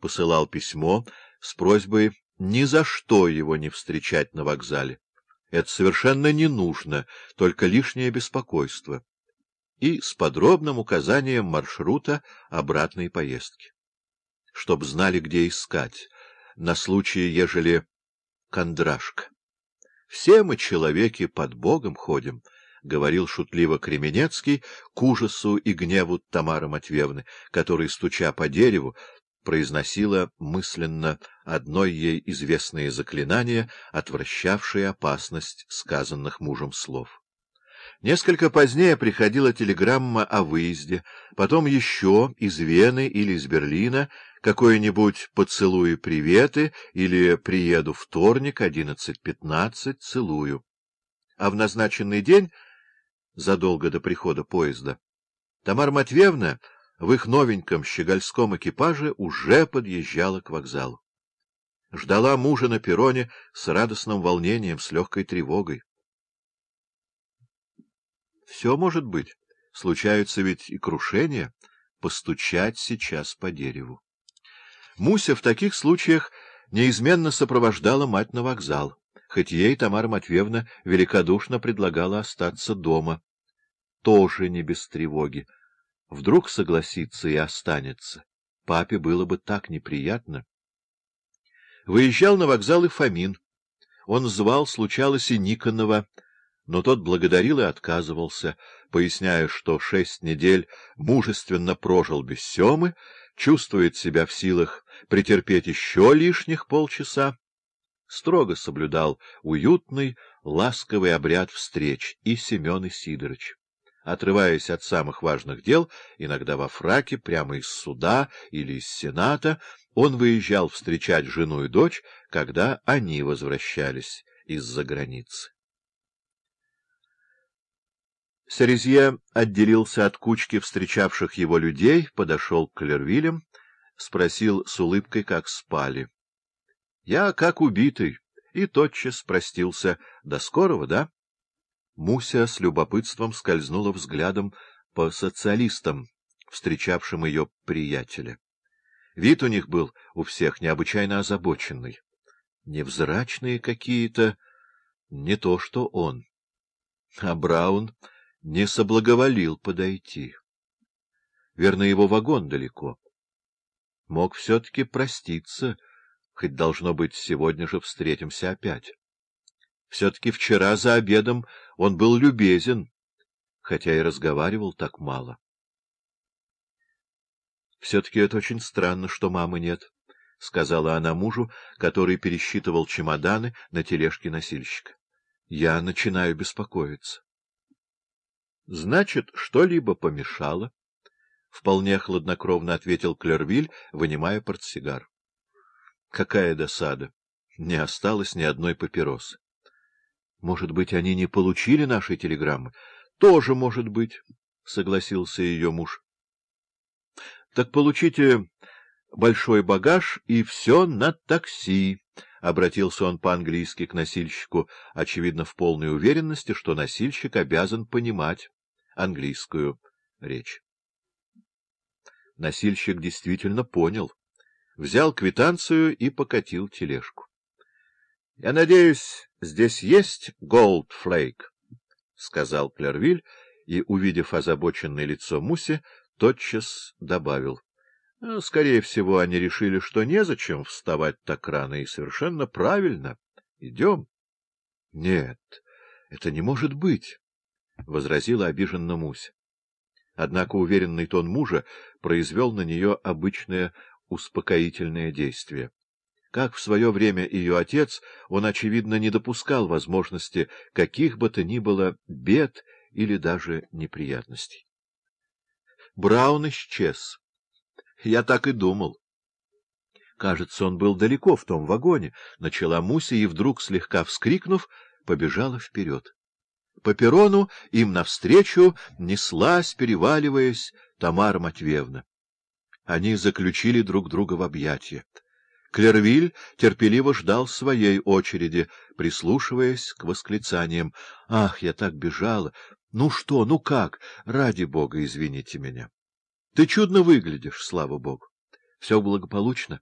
посылал письмо с просьбой ни за что его не встречать на вокзале. Это совершенно не нужно, только лишнее беспокойство. И с подробным указанием маршрута обратной поездки. Чтоб знали, где искать, на случай, ежели кондрашка. Все мы, человеки, под Богом ходим, — говорил шутливо Кременецкий к ужасу и гневу Тамары Матвеевны, который, стуча по дереву, произносила мысленно одно ей известное заклинание, отвращавшее опасность сказанных мужем слов. Несколько позднее приходила телеграмма о выезде, потом еще из Вены или из Берлина какое-нибудь «поцелуй приветы» или «приеду вторник, одиннадцать пятнадцать, целую». А в назначенный день, задолго до прихода поезда, Тамара Матвеевна в их новеньком щегольском экипаже уже подъезжала к вокзалу. Ждала мужа на перроне с радостным волнением, с легкой тревогой. Все может быть. Случаются ведь и крушения. Постучать сейчас по дереву. Муся в таких случаях неизменно сопровождала мать на вокзал, хоть ей Тамара Матвеевна великодушно предлагала остаться дома. Тоже не без тревоги. Вдруг согласится и останется. Папе было бы так неприятно. Выезжал на вокзал и Фомин. Он звал, случалось, и Никонова, но тот благодарил и отказывался, поясняя, что шесть недель мужественно прожил без Семы, чувствует себя в силах претерпеть еще лишних полчаса, строго соблюдал уютный, ласковый обряд встреч и Семен Сидорович. Отрываясь от самых важных дел, иногда во фраке, прямо из суда или из сената, он выезжал встречать жену и дочь, когда они возвращались из-за границы. Сарезье отделился от кучки встречавших его людей, подошел к Клервилям, спросил с улыбкой, как спали. — Я как убитый, и тотчас простился. До скорого, да? Муся с любопытством скользнула взглядом по социалистам, встречавшим ее приятеля. Вид у них был у всех необычайно озабоченный. Невзрачные какие-то, не то что он. А Браун не соблаговолил подойти. Верно, его вагон далеко. Мог все-таки проститься, хоть, должно быть, сегодня же встретимся опять. Все-таки вчера за обедом он был любезен, хотя и разговаривал так мало. Все-таки это очень странно, что мамы нет, — сказала она мужу, который пересчитывал чемоданы на тележке носильщика. Я начинаю беспокоиться. — Значит, что-либо помешало? — вполне хладнокровно ответил Клервиль, вынимая портсигар. — Какая досада! Не осталось ни одной папиросы. — Может быть, они не получили нашей телеграммы? — Тоже может быть, — согласился ее муж. — Так получите большой багаж и все на такси, — обратился он по-английски к носильщику, очевидно, в полной уверенности, что носильщик обязан понимать английскую речь. Носильщик действительно понял. Взял квитанцию и покатил тележку. — Я надеюсь, здесь есть голдфлейк, — сказал Клервиль, и, увидев озабоченное лицо Муси, тотчас добавил. — Скорее всего, они решили, что незачем вставать так рано, и совершенно правильно. Идем. — Нет, это не может быть. — возразила обиженно Муся. Однако уверенный тон мужа произвел на нее обычное успокоительное действие. Как в свое время ее отец, он, очевидно, не допускал возможности каких бы то ни было бед или даже неприятностей. Браун исчез. Я так и думал. Кажется, он был далеко в том вагоне. Начала Муся и, вдруг слегка вскрикнув, побежала вперед. По перрону им навстречу неслась, переваливаясь, Тамара Матвеевна. Они заключили друг друга в объятия. Клервиль терпеливо ждал своей очереди, прислушиваясь к восклицаниям. — Ах, я так бежала! Ну что, ну как? Ради бога, извините меня. Ты чудно выглядишь, слава богу. Все благополучно.